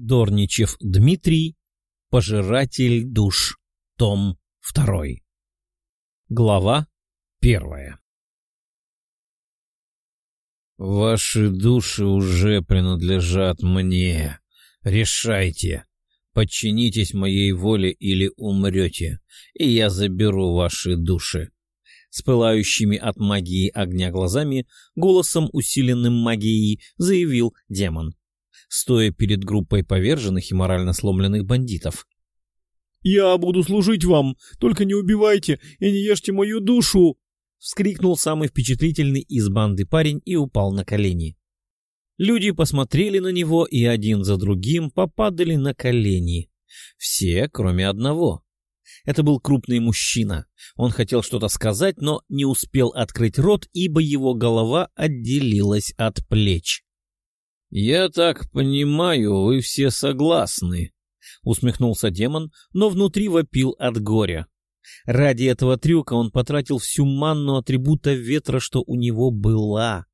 Дорничев Дмитрий, Пожиратель душ, том 2. Глава 1. Ваши души уже принадлежат мне. Решайте. Подчинитесь моей воле или умрете, и я заберу ваши души. С пылающими от магии огня глазами, голосом, усиленным магией, заявил демон стоя перед группой поверженных и морально сломленных бандитов. «Я буду служить вам, только не убивайте и не ешьте мою душу!» — вскрикнул самый впечатлительный из банды парень и упал на колени. Люди посмотрели на него и один за другим попадали на колени. Все, кроме одного. Это был крупный мужчина. Он хотел что-то сказать, но не успел открыть рот, ибо его голова отделилась от плеч. «Я так понимаю, вы все согласны», — усмехнулся демон, но внутри вопил от горя. Ради этого трюка он потратил всю манну атрибута ветра, что у него была.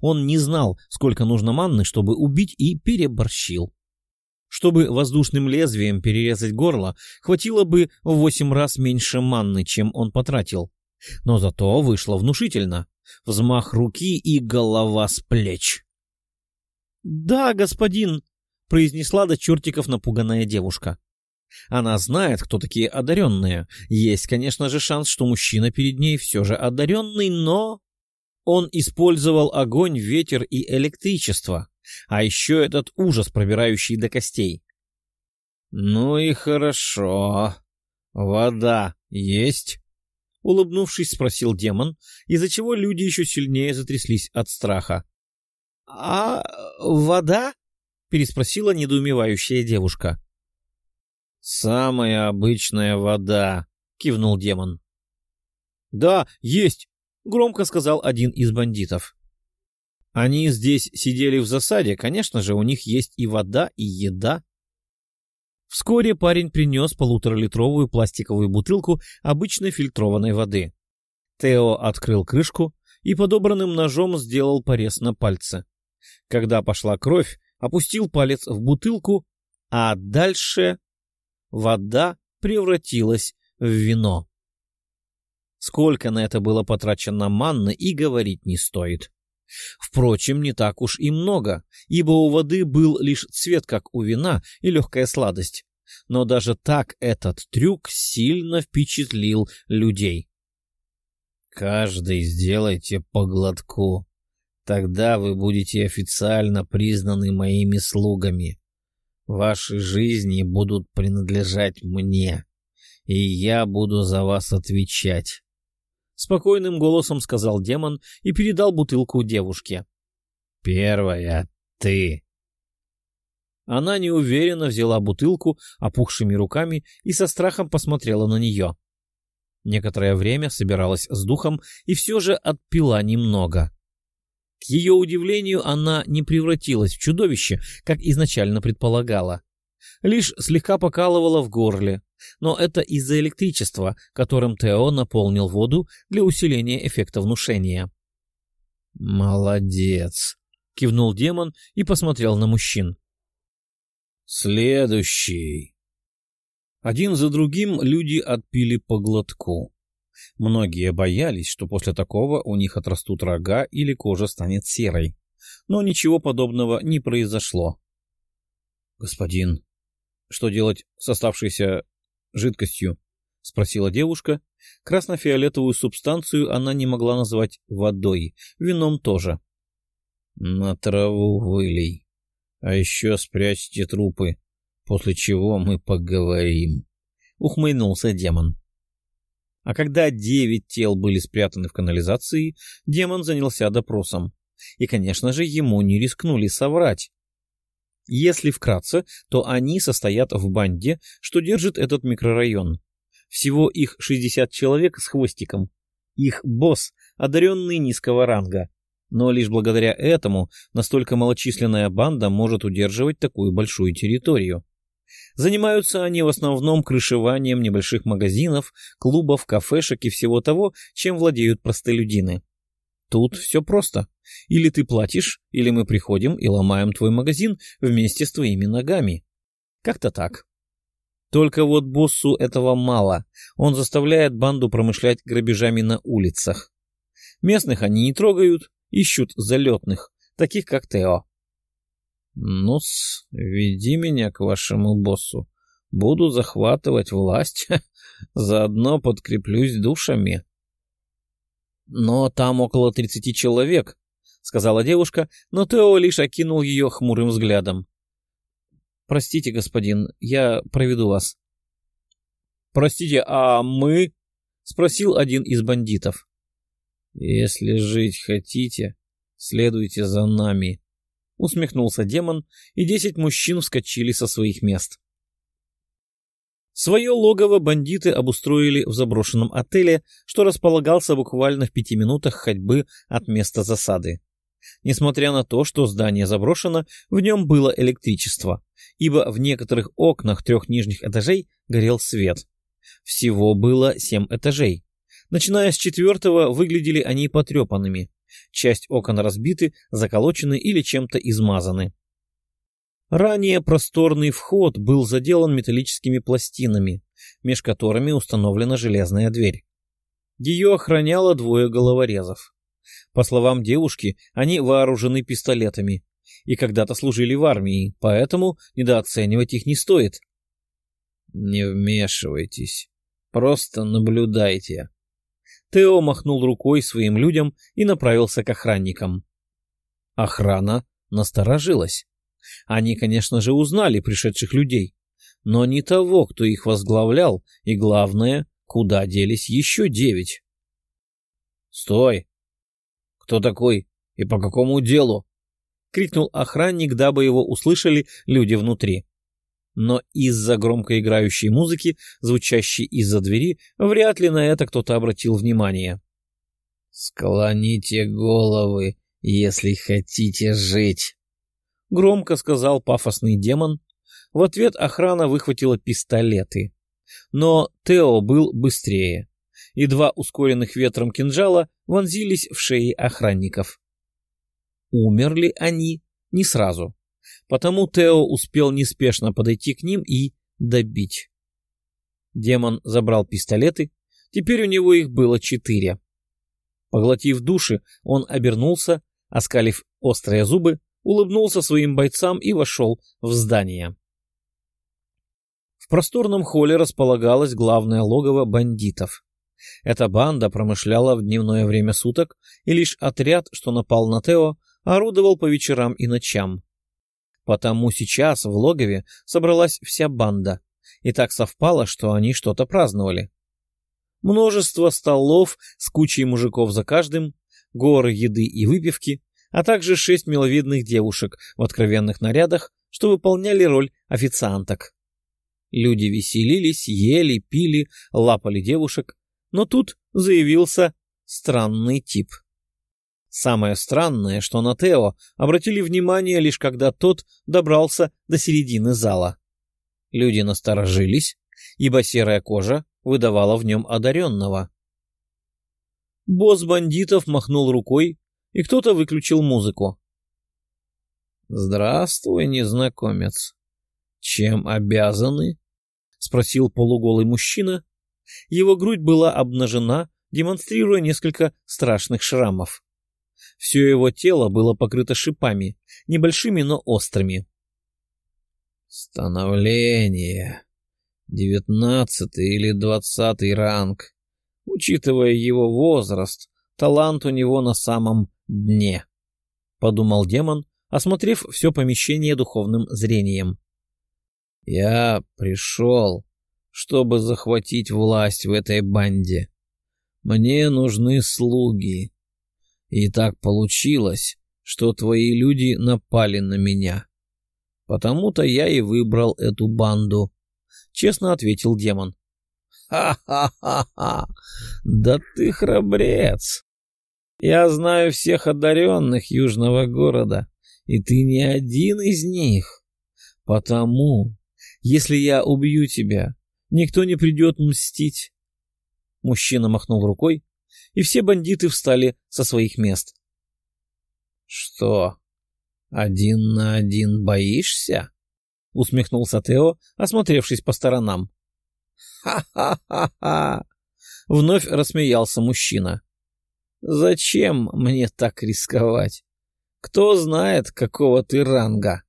Он не знал, сколько нужно манны, чтобы убить, и переборщил. Чтобы воздушным лезвием перерезать горло, хватило бы в восемь раз меньше манны, чем он потратил. Но зато вышло внушительно. Взмах руки и голова с плеч. «Да, господин», — произнесла до чертиков напуганная девушка. Она знает, кто такие одаренные. Есть, конечно же, шанс, что мужчина перед ней все же одаренный, но... Он использовал огонь, ветер и электричество. А еще этот ужас, пробирающий до костей. «Ну и хорошо. Вода есть?» Улыбнувшись, спросил демон, из-за чего люди еще сильнее затряслись от страха. «А вода?» — переспросила недоумевающая девушка. «Самая обычная вода», — кивнул демон. «Да, есть», — громко сказал один из бандитов. Они здесь сидели в засаде, конечно же, у них есть и вода, и еда. Вскоре парень принес полуторалитровую пластиковую бутылку обычной фильтрованной воды. Тео открыл крышку и подобранным ножом сделал порез на пальце. Когда пошла кровь, опустил палец в бутылку, а дальше вода превратилась в вино. Сколько на это было потрачено манны и говорить не стоит. Впрочем, не так уж и много, ибо у воды был лишь цвет, как у вина, и легкая сладость. Но даже так этот трюк сильно впечатлил людей. «Каждый сделайте по глотку», Тогда вы будете официально признаны моими слугами. Ваши жизни будут принадлежать мне, и я буду за вас отвечать. Спокойным голосом сказал демон и передал бутылку девушке. Первая — ты. Она неуверенно взяла бутылку опухшими руками и со страхом посмотрела на нее. Некоторое время собиралась с духом и все же отпила немного. К ее удивлению, она не превратилась в чудовище, как изначально предполагала. Лишь слегка покалывала в горле, но это из-за электричества, которым Тео наполнил воду для усиления эффекта внушения. «Молодец!» — кивнул демон и посмотрел на мужчин. «Следующий!» Один за другим люди отпили по глотку. Многие боялись, что после такого у них отрастут рога или кожа станет серой. Но ничего подобного не произошло. — Господин, что делать с оставшейся жидкостью? — спросила девушка. Красно-фиолетовую субстанцию она не могла назвать водой, вином тоже. — На траву вылей. А еще спрячьте трупы, после чего мы поговорим. — ухмыльнулся демон. А когда девять тел были спрятаны в канализации, демон занялся допросом. И, конечно же, ему не рискнули соврать. Если вкратце, то они состоят в банде, что держит этот микрорайон. Всего их 60 человек с хвостиком. Их босс, одаренный низкого ранга. Но лишь благодаря этому настолько малочисленная банда может удерживать такую большую территорию. Занимаются они в основном крышеванием небольших магазинов, клубов, кафешек и всего того, чем владеют простолюдины. Тут все просто. Или ты платишь, или мы приходим и ломаем твой магазин вместе с твоими ногами. Как-то так. Только вот боссу этого мало. Он заставляет банду промышлять грабежами на улицах. Местных они не трогают, ищут залетных, таких как Тео. Ну-с, веди меня к вашему боссу. Буду захватывать власть, заодно подкреплюсь душами. Но там около тридцати человек, — сказала девушка, но Тео лишь окинул ее хмурым взглядом. «Простите, господин, я проведу вас». «Простите, а мы?» — спросил один из бандитов. «Если жить хотите, следуйте за нами», — усмехнулся демон, и десять мужчин вскочили со своих мест. Свое логово бандиты обустроили в заброшенном отеле, что располагался буквально в пяти минутах ходьбы от места засады. Несмотря на то, что здание заброшено, в нем было электричество, ибо в некоторых окнах трех нижних этажей горел свет. Всего было семь этажей. Начиная с четвертого, выглядели они потрепанными. Часть окон разбиты, заколочены или чем-то измазаны. Ранее просторный вход был заделан металлическими пластинами, меж которыми установлена железная дверь. Ее охраняло двое головорезов. По словам девушки, они вооружены пистолетами и когда-то служили в армии, поэтому недооценивать их не стоит. «Не вмешивайтесь, просто наблюдайте». Тео махнул рукой своим людям и направился к охранникам. Охрана насторожилась. Они, конечно же, узнали пришедших людей, но не того, кто их возглавлял, и, главное, куда делись еще девять. «Стой! Кто такой и по какому делу?» — крикнул охранник, дабы его услышали люди внутри. Но из-за громко играющей музыки, звучащей из-за двери, вряд ли на это кто-то обратил внимание. «Склоните головы, если хотите жить», — громко сказал пафосный демон. В ответ охрана выхватила пистолеты. Но Тео был быстрее и два ускоренных ветром кинжала вонзились в шеи охранников. Умерли они не сразу, потому Тео успел неспешно подойти к ним и добить. Демон забрал пистолеты, теперь у него их было четыре. Поглотив души, он обернулся, оскалив острые зубы, улыбнулся своим бойцам и вошел в здание. В просторном холле располагалось главное логово бандитов. Эта банда промышляла в дневное время суток, и лишь отряд, что напал на Тео, орудовал по вечерам и ночам. Потому сейчас в логове собралась вся банда, и так совпало, что они что-то праздновали. Множество столов с кучей мужиков за каждым, горы еды и выпивки, а также шесть миловидных девушек в откровенных нарядах, что выполняли роль официанток. Люди веселились, ели, пили, лапали девушек, но тут заявился странный тип. Самое странное, что на Тео обратили внимание лишь когда тот добрался до середины зала. Люди насторожились, ибо серая кожа выдавала в нем одаренного. Босс бандитов махнул рукой, и кто-то выключил музыку. «Здравствуй, незнакомец. Чем обязаны?» — спросил полуголый мужчина, его грудь была обнажена, демонстрируя несколько страшных шрамов. Все его тело было покрыто шипами, небольшими, но острыми. Становление. Девятнадцатый или двадцатый ранг. Учитывая его возраст, талант у него на самом дне, — подумал демон, осмотрев все помещение духовным зрением. Я пришел чтобы захватить власть в этой банде. Мне нужны слуги. И так получилось, что твои люди напали на меня. Потому-то я и выбрал эту банду, — честно ответил демон. «Ха-ха-ха-ха! Да ты храбрец! Я знаю всех одаренных южного города, и ты не один из них. Потому, если я убью тебя, Никто не придет мстить. Мужчина махнул рукой, и все бандиты встали со своих мест. — Что, один на один боишься? — усмехнулся Тео, осмотревшись по сторонам. «Ха-ха-ха-ха!» — вновь рассмеялся мужчина. «Зачем мне так рисковать? Кто знает, какого ты ранга?»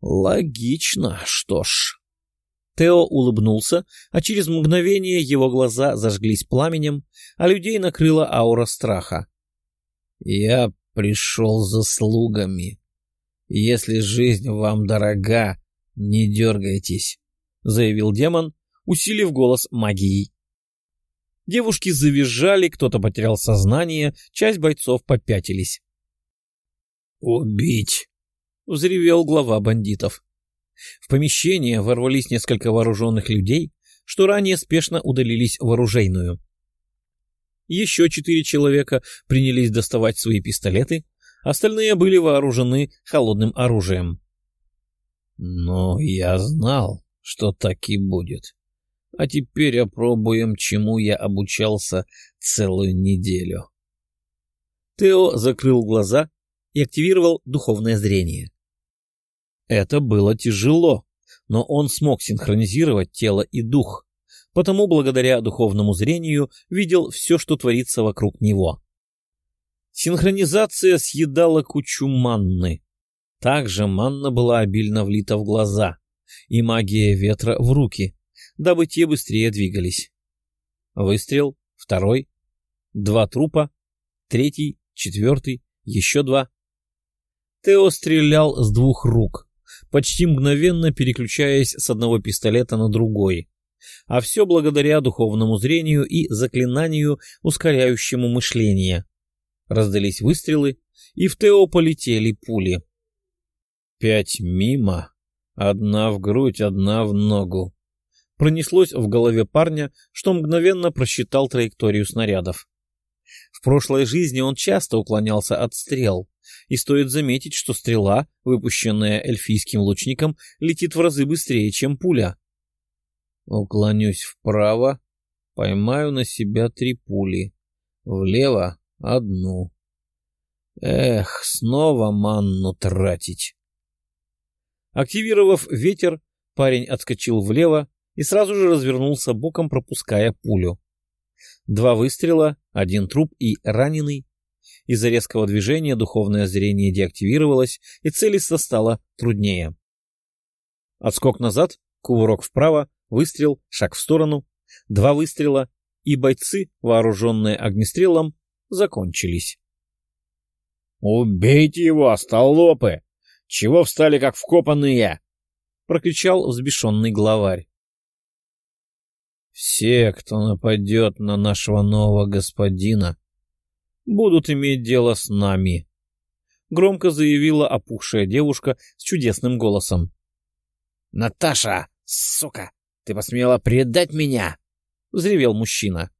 «Логично, что ж». Тео улыбнулся, а через мгновение его глаза зажглись пламенем, а людей накрыла аура страха. «Я пришел за слугами. Если жизнь вам дорога, не дергайтесь», — заявил демон, усилив голос магией. Девушки завизжали, кто-то потерял сознание, часть бойцов попятились. «Убить!» — взревел глава бандитов. В помещение ворвались несколько вооруженных людей, что ранее спешно удалились в оружейную. Еще четыре человека принялись доставать свои пистолеты, остальные были вооружены холодным оружием. Но я знал, что так и будет. А теперь опробуем, чему я обучался целую неделю. Тео закрыл глаза и активировал духовное зрение. Это было тяжело, но он смог синхронизировать тело и дух, потому благодаря духовному зрению видел все, что творится вокруг него. Синхронизация съедала кучу манны. Также манна была обильно влита в глаза, и магия ветра в руки, дабы те быстрее двигались. Выстрел, второй, два трупа, третий, четвертый, еще два. Тео стрелял с двух рук, почти мгновенно переключаясь с одного пистолета на другой. А все благодаря духовному зрению и заклинанию, ускоряющему мышление. Раздались выстрелы, и в Тео полетели пули. Пять мимо, одна в грудь, одна в ногу. Пронеслось в голове парня, что мгновенно просчитал траекторию снарядов. В прошлой жизни он часто уклонялся от стрел, и стоит заметить, что стрела, выпущенная эльфийским лучником, летит в разы быстрее, чем пуля. Уклонюсь вправо, поймаю на себя три пули, влево — одну. Эх, снова манну тратить. Активировав ветер, парень отскочил влево и сразу же развернулся боком, пропуская пулю. Два выстрела, один труп и раненый. Из-за резкого движения духовное зрение деактивировалось, и целиться стало труднее. Отскок назад, кувырок вправо, выстрел, шаг в сторону, два выстрела, и бойцы, вооруженные огнестрелом, закончились. «Убейте его, остолопы! Чего встали, как вкопанные?» — прокричал взбешенный главарь. Все, кто нападет на нашего нового господина, будут иметь дело с нами, — громко заявила опухшая девушка с чудесным голосом. — Наташа, сука, ты посмела предать меня! — взревел мужчина.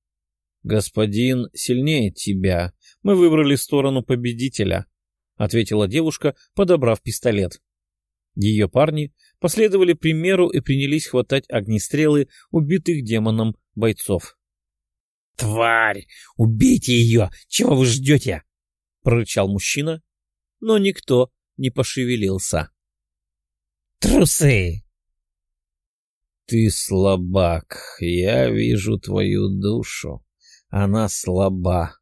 — Господин сильнее тебя. Мы выбрали сторону победителя, — ответила девушка, подобрав пистолет. Ее парни последовали примеру и принялись хватать огнестрелы убитых демоном бойцов. «Тварь! Убейте ее! Чего вы ждете?» — прорычал мужчина, но никто не пошевелился. «Трусы!» «Ты слабак. Я вижу твою душу. Она слаба.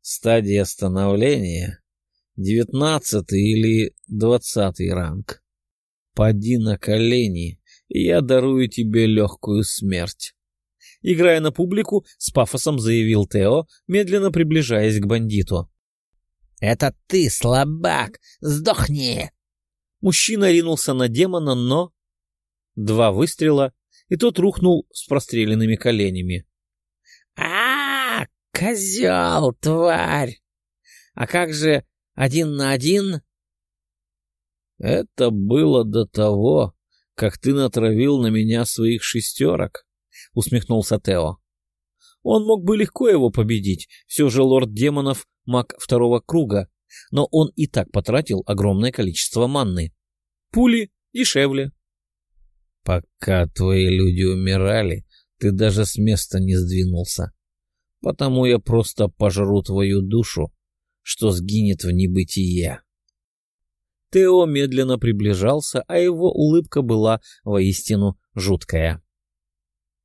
Стадия становления — девятнадцатый или двадцатый ранг. Поди на колени, и я дарую тебе легкую смерть. Играя на публику, с пафосом заявил Тео, медленно приближаясь к бандиту. «Это ты, слабак! Сдохни!» Мужчина ринулся на демона, но... Два выстрела, и тот рухнул с простреленными коленями. а, -а, -а Козел, тварь! А как же один на один? Это было до того, как ты натравил на меня своих шестерок, — усмехнулся Тео. Он мог бы легко его победить, все же лорд демонов — маг второго круга, но он и так потратил огромное количество манны. Пули дешевле. Пока твои люди умирали, ты даже с места не сдвинулся. Потому я просто пожру твою душу, что сгинет в небытие. Тео медленно приближался, а его улыбка была воистину жуткая.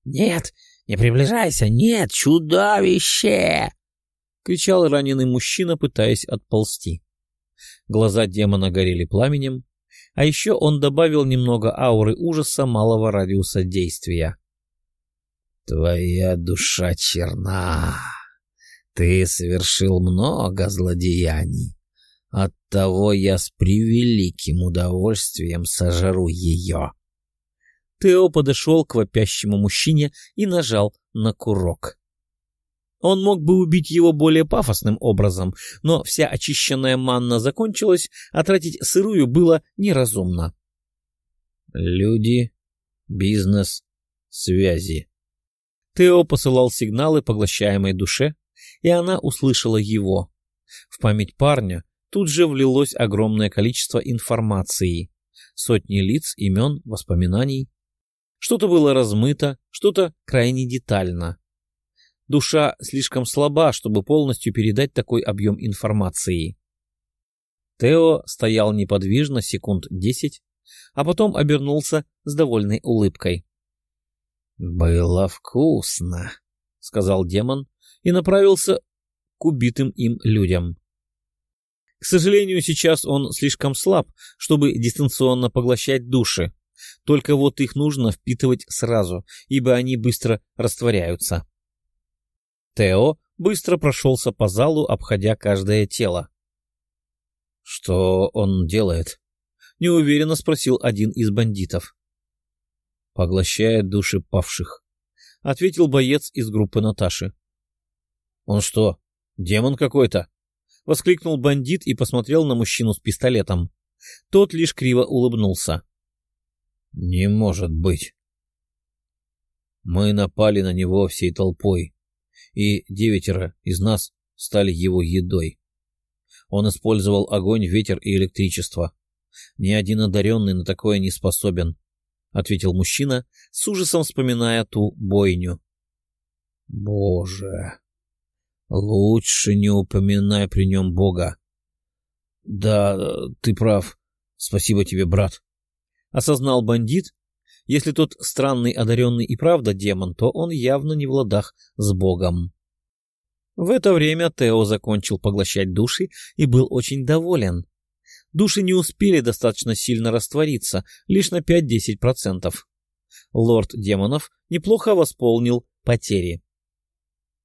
«Нет, не приближайся! Нет, чудовище!» — кричал раненый мужчина, пытаясь отползти. Глаза демона горели пламенем, а еще он добавил немного ауры ужаса малого радиуса действия. «Твоя душа черна. Ты совершил много злодеяний. Оттого я с превеликим удовольствием сожру ее». Тео подошел к вопящему мужчине и нажал на курок. Он мог бы убить его более пафосным образом, но вся очищенная манна закончилась, а тратить сырую было неразумно. Люди, бизнес, связи. Тео посылал сигналы поглощаемой душе, и она услышала его. В память парня тут же влилось огромное количество информации. Сотни лиц, имен, воспоминаний. Что-то было размыто, что-то крайне детально. Душа слишком слаба, чтобы полностью передать такой объем информации. Тео стоял неподвижно секунд десять, а потом обернулся с довольной улыбкой. «Было вкусно», — сказал демон и направился к убитым им людям. К сожалению, сейчас он слишком слаб, чтобы дистанционно поглощать души, только вот их нужно впитывать сразу, ибо они быстро растворяются. Тео быстро прошелся по залу, обходя каждое тело. «Что он делает?» — неуверенно спросил один из бандитов. «Поглощает души павших», — ответил боец из группы Наташи. «Он что, демон какой-то?» — воскликнул бандит и посмотрел на мужчину с пистолетом. Тот лишь криво улыбнулся. Не может быть. Мы напали на него всей толпой, и девятеро из нас стали его едой. Он использовал огонь, ветер и электричество. Ни один одаренный на такое не способен, — ответил мужчина, с ужасом вспоминая ту бойню. — Боже! Лучше не упоминай при нем Бога. — Да, ты прав. Спасибо тебе, брат осознал бандит. Если тот странный одаренный и правда демон, то он явно не в ладах с богом. В это время Тео закончил поглощать души и был очень доволен. Души не успели достаточно сильно раствориться, лишь на 5-10%. Лорд демонов неплохо восполнил потери.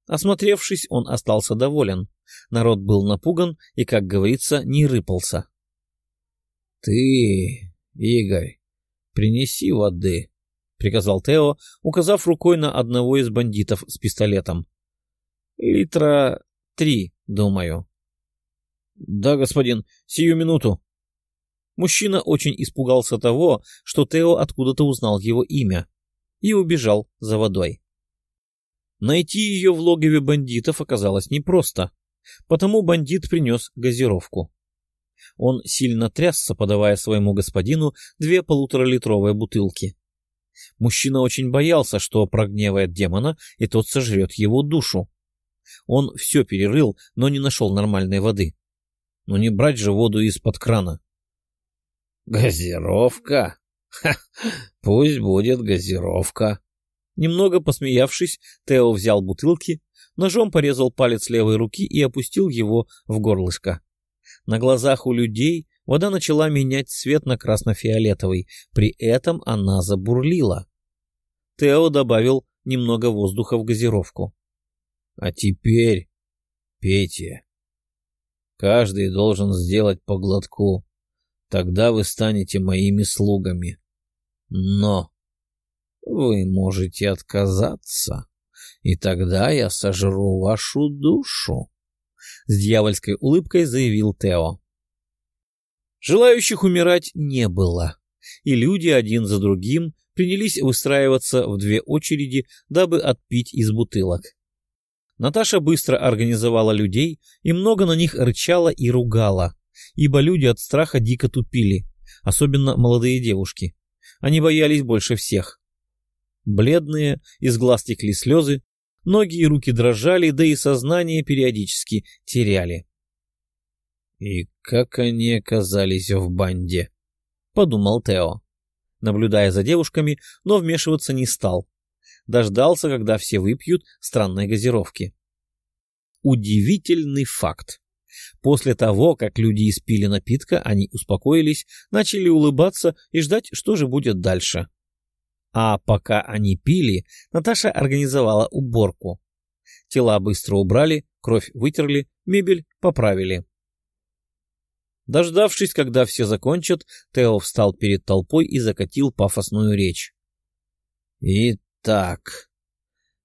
Осмотревшись, он остался доволен. Народ был напуган и, как говорится, не рыпался. — Ты, Игорь, «Принеси воды», — приказал Тео, указав рукой на одного из бандитов с пистолетом. «Литра три, думаю». «Да, господин, сию минуту». Мужчина очень испугался того, что Тео откуда-то узнал его имя, и убежал за водой. Найти ее в логове бандитов оказалось непросто, потому бандит принес газировку. Он сильно трясся, подавая своему господину две полуторалитровые бутылки. Мужчина очень боялся, что прогневает демона, и тот сожрет его душу. Он все перерыл, но не нашел нормальной воды. Но не брать же воду из-под крана. «Газировка? Ха, пусть будет газировка!» Немного посмеявшись, Тео взял бутылки, ножом порезал палец левой руки и опустил его в горлышко. На глазах у людей вода начала менять цвет на красно-фиолетовый, при этом она забурлила. Тео добавил немного воздуха в газировку. — А теперь пейте. Каждый должен сделать по глотку. Тогда вы станете моими слугами. Но вы можете отказаться, и тогда я сожру вашу душу с дьявольской улыбкой заявил Тео. Желающих умирать не было, и люди один за другим принялись выстраиваться в две очереди, дабы отпить из бутылок. Наташа быстро организовала людей и много на них рычала и ругала, ибо люди от страха дико тупили, особенно молодые девушки. Они боялись больше всех. Бледные, из глаз текли слезы, Ноги и руки дрожали, да и сознание периодически теряли. И как они оказались в банде? — подумал Тео, наблюдая за девушками, но вмешиваться не стал. Дождался, когда все выпьют странной газировки. Удивительный факт. После того, как люди испили напитка, они успокоились, начали улыбаться и ждать, что же будет дальше. А пока они пили, Наташа организовала уборку. Тела быстро убрали, кровь вытерли, мебель поправили. Дождавшись, когда все закончат, Тео встал перед толпой и закатил пафосную речь. «Итак,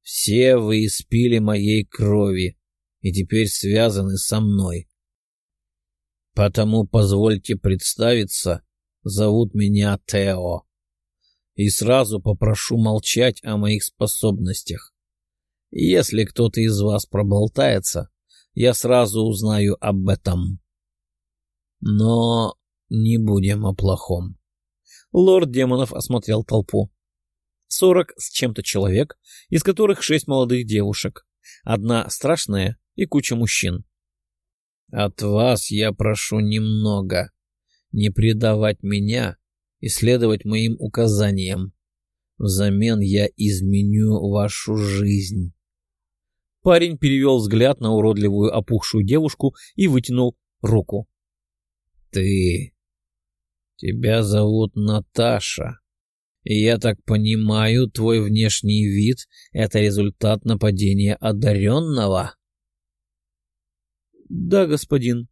все вы испили моей крови и теперь связаны со мной. Потому позвольте представиться, зовут меня Тео. И сразу попрошу молчать о моих способностях. Если кто-то из вас проболтается, я сразу узнаю об этом. Но не будем о плохом. Лорд Демонов осмотрел толпу. Сорок с чем-то человек, из которых шесть молодых девушек. Одна страшная и куча мужчин. От вас я прошу немного. Не предавать меня и следовать моим указаниям. Взамен я изменю вашу жизнь. Парень перевел взгляд на уродливую опухшую девушку и вытянул руку. Ты... Тебя зовут Наташа. И я так понимаю, твой внешний вид — это результат нападения одаренного? — Да, господин.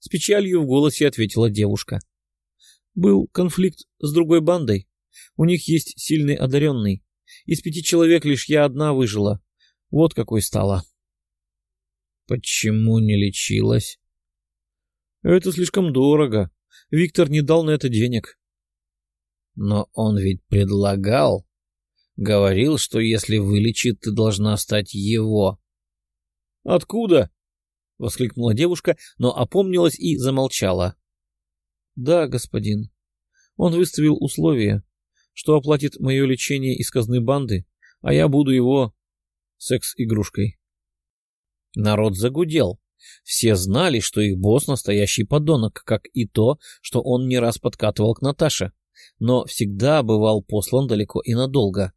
С печалью в голосе ответила девушка. Был конфликт с другой бандой. У них есть сильный одаренный. Из пяти человек лишь я одна выжила. Вот какой стала. — Почему не лечилась? Это слишком дорого. Виктор не дал на это денег. Но он ведь предлагал. Говорил, что если вылечит, ты должна стать его. Откуда? Воскликнула девушка, но опомнилась и замолчала. Да, господин. Он выставил условие, что оплатит мое лечение из казны банды, а я буду его секс-игрушкой. Народ загудел. Все знали, что их босс настоящий подонок, как и то, что он не раз подкатывал к Наташе, но всегда бывал послан далеко и надолго.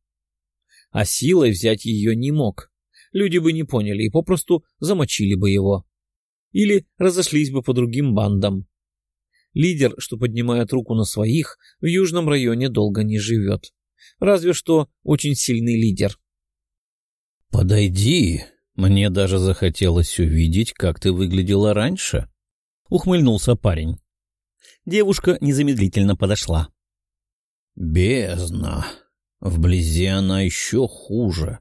А силой взять ее не мог. Люди бы не поняли и попросту замочили бы его. Или разошлись бы по другим бандам. Лидер, что поднимает руку на своих, в южном районе долго не живет. Разве что очень сильный лидер. «Подойди», «Мне даже захотелось увидеть, как ты выглядела раньше», — ухмыльнулся парень. Девушка незамедлительно подошла. «Бездна. Вблизи она еще хуже.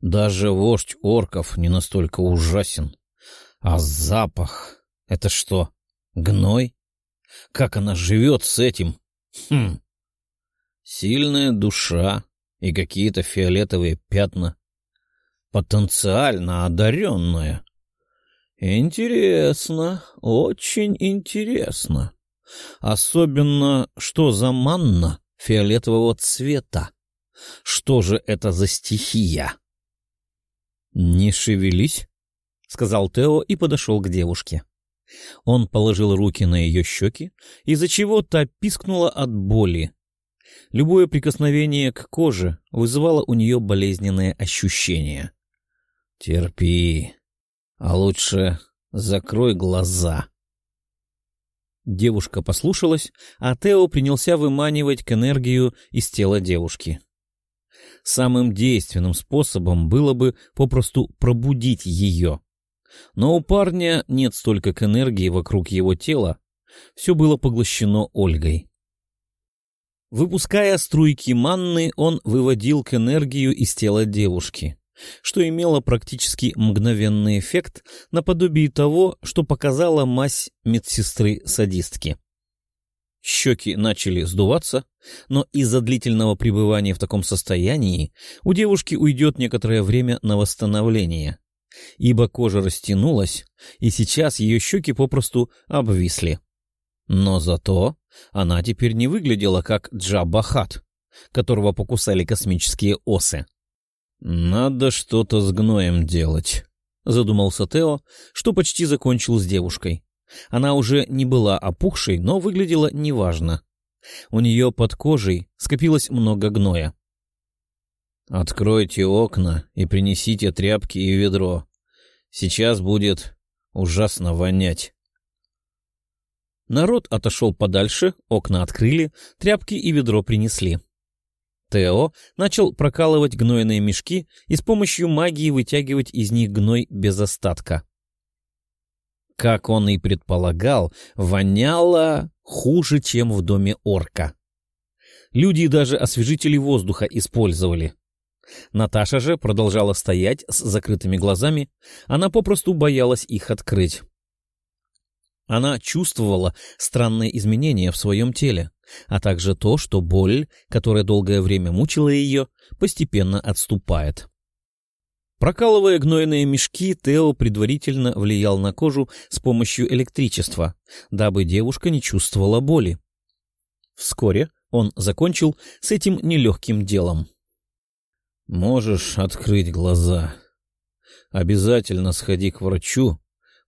Даже вождь орков не настолько ужасен. А запах — это что, гной? Как она живет с этим? Хм. Сильная душа и какие-то фиолетовые пятна потенциально одаренная. Интересно, очень интересно. Особенно, что за манна фиолетового цвета? Что же это за стихия? «Не шевелись», — сказал Тео и подошел к девушке. Он положил руки на ее щеки, из-за чего та пискнула от боли. Любое прикосновение к коже вызывало у нее болезненные ощущения. Терпи. А лучше закрой глаза. Девушка послушалась, а Тео принялся выманивать к энергию из тела девушки. Самым действенным способом было бы попросту пробудить ее. Но у парня нет столько к энергии вокруг его тела, все было поглощено Ольгой. Выпуская струйки манны, он выводил к энергию из тела девушки что имело практически мгновенный эффект наподобие того, что показала мазь медсестры-садистки. Щеки начали сдуваться, но из-за длительного пребывания в таком состоянии у девушки уйдет некоторое время на восстановление, ибо кожа растянулась, и сейчас ее щеки попросту обвисли. Но зато она теперь не выглядела как Джабахат, которого покусали космические осы. «Надо что-то с гноем делать», — задумался Тео, что почти закончил с девушкой. Она уже не была опухшей, но выглядела неважно. У нее под кожей скопилось много гноя. «Откройте окна и принесите тряпки и ведро. Сейчас будет ужасно вонять». Народ отошел подальше, окна открыли, тряпки и ведро принесли. Тео начал прокалывать гнойные мешки и с помощью магии вытягивать из них гной без остатка. Как он и предполагал, воняло хуже, чем в доме орка. Люди даже освежители воздуха использовали. Наташа же продолжала стоять с закрытыми глазами, она попросту боялась их открыть. Она чувствовала странные изменения в своем теле, а также то, что боль, которая долгое время мучила ее, постепенно отступает. Прокалывая гнойные мешки, Тео предварительно влиял на кожу с помощью электричества, дабы девушка не чувствовала боли. Вскоре он закончил с этим нелегким делом. «Можешь открыть глаза. Обязательно сходи к врачу,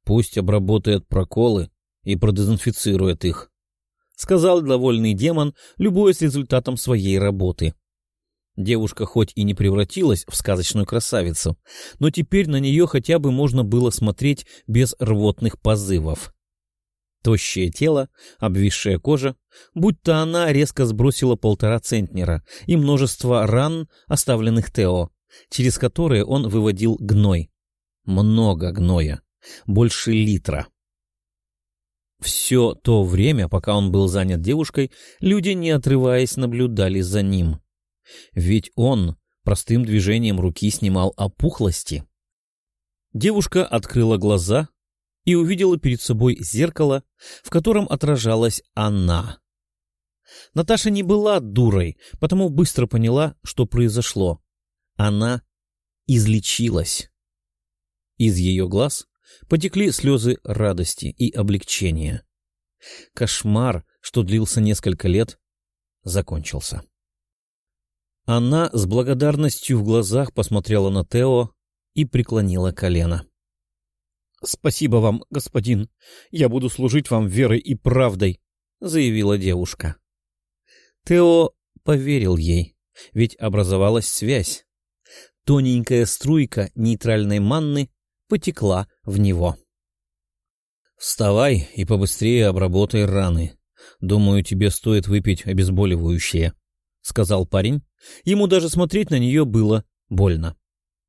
пусть обработает проколы и продезинфицирует их», — сказал довольный демон, любуясь результатом своей работы. Девушка хоть и не превратилась в сказочную красавицу, но теперь на нее хотя бы можно было смотреть без рвотных позывов. Тощее тело, обвисшая кожа, будто она резко сбросила полтора центнера и множество ран, оставленных Тео, через которые он выводил гной. Много гноя, больше литра. Все то время, пока он был занят девушкой, люди, не отрываясь, наблюдали за ним. Ведь он простым движением руки снимал опухлости. Девушка открыла глаза и увидела перед собой зеркало, в котором отражалась она. Наташа не была дурой, потому быстро поняла, что произошло. Она излечилась. Из ее глаз потекли слезы радости и облегчения. Кошмар, что длился несколько лет, закончился. Она с благодарностью в глазах посмотрела на Тео и преклонила колено. — Спасибо вам, господин. Я буду служить вам верой и правдой, — заявила девушка. Тео поверил ей, ведь образовалась связь. Тоненькая струйка нейтральной манны потекла в него. «Вставай и побыстрее обработай раны. Думаю, тебе стоит выпить обезболивающее», — сказал парень, Ему даже смотреть на нее было больно.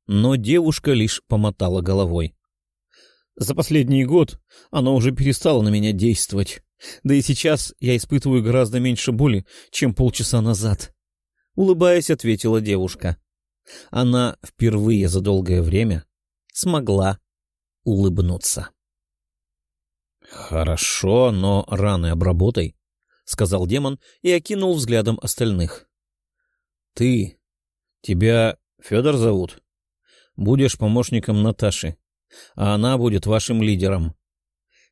Но девушка лишь помотала головой. За последний год оно уже перестало на меня действовать. Да и сейчас я испытываю гораздо меньше боли, чем полчаса назад. Улыбаясь, ответила девушка. Она впервые за долгое время смогла улыбнуться. «Хорошо, но раны обработай», — сказал демон и окинул взглядом остальных. Ты... Тебя Федор зовут? Будешь помощником Наташи, а она будет вашим лидером.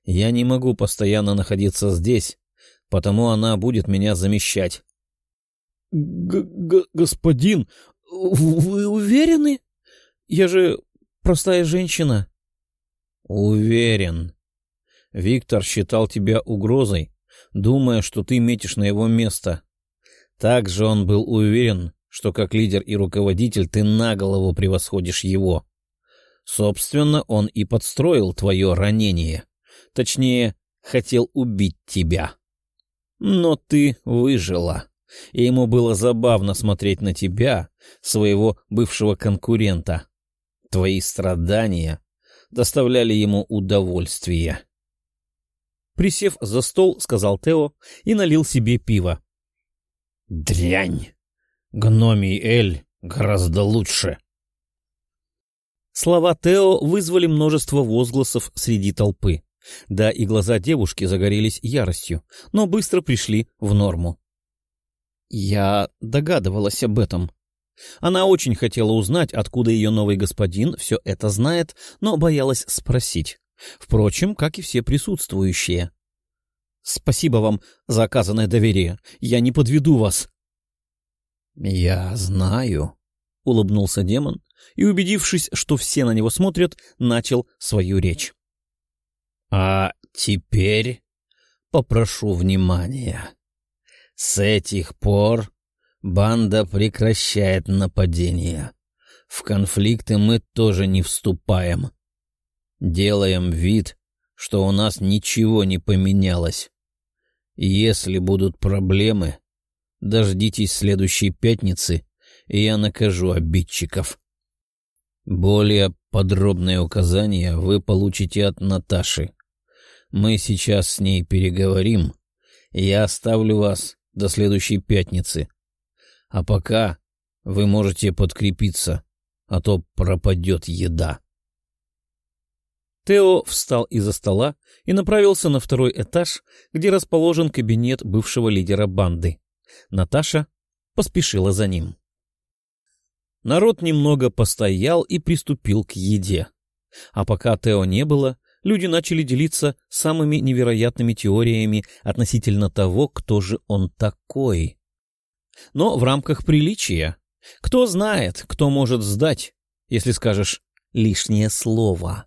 Я не могу постоянно находиться здесь, потому она будет меня замещать. Г -г «Господин, вы уверены? Я же простая женщина». «Уверен. Виктор считал тебя угрозой, думая, что ты метишь на его место. Также он был уверен, что как лидер и руководитель ты на голову превосходишь его. Собственно, он и подстроил твое ранение. Точнее, хотел убить тебя. Но ты выжила, и ему было забавно смотреть на тебя, своего бывшего конкурента. Твои страдания доставляли ему удовольствие. Присев за стол, сказал Тео и налил себе пиво. «Дрянь!» Гномий Эль гораздо лучше. Слова Тео вызвали множество возгласов среди толпы. Да и глаза девушки загорелись яростью, но быстро пришли в норму. Я догадывалась об этом. Она очень хотела узнать, откуда ее новый господин все это знает, но боялась спросить. Впрочем, как и все присутствующие. «Спасибо вам за оказанное доверие. Я не подведу вас», «Я знаю», — улыбнулся демон и, убедившись, что все на него смотрят, начал свою речь. «А Теперь попрошу внимания. С этих пор банда прекращает нападения. В конфликты мы тоже не вступаем. Делаем вид, что у нас ничего не поменялось. Если будут проблемы, дождитесь следующей пятницы, и я накажу обидчиков. Более подробные указания вы получите от Наташи. Мы сейчас с ней переговорим, я оставлю вас до следующей пятницы. А пока вы можете подкрепиться, а то пропадет еда. Тео встал из-за стола и направился на второй этаж, где расположен кабинет бывшего лидера банды. Наташа поспешила за ним. Народ немного постоял и приступил к еде. А пока Тео не было, люди начали делиться самыми невероятными теориями относительно того, кто же он такой. Но в рамках приличия. Кто знает, кто может сдать, если скажешь лишнее слово.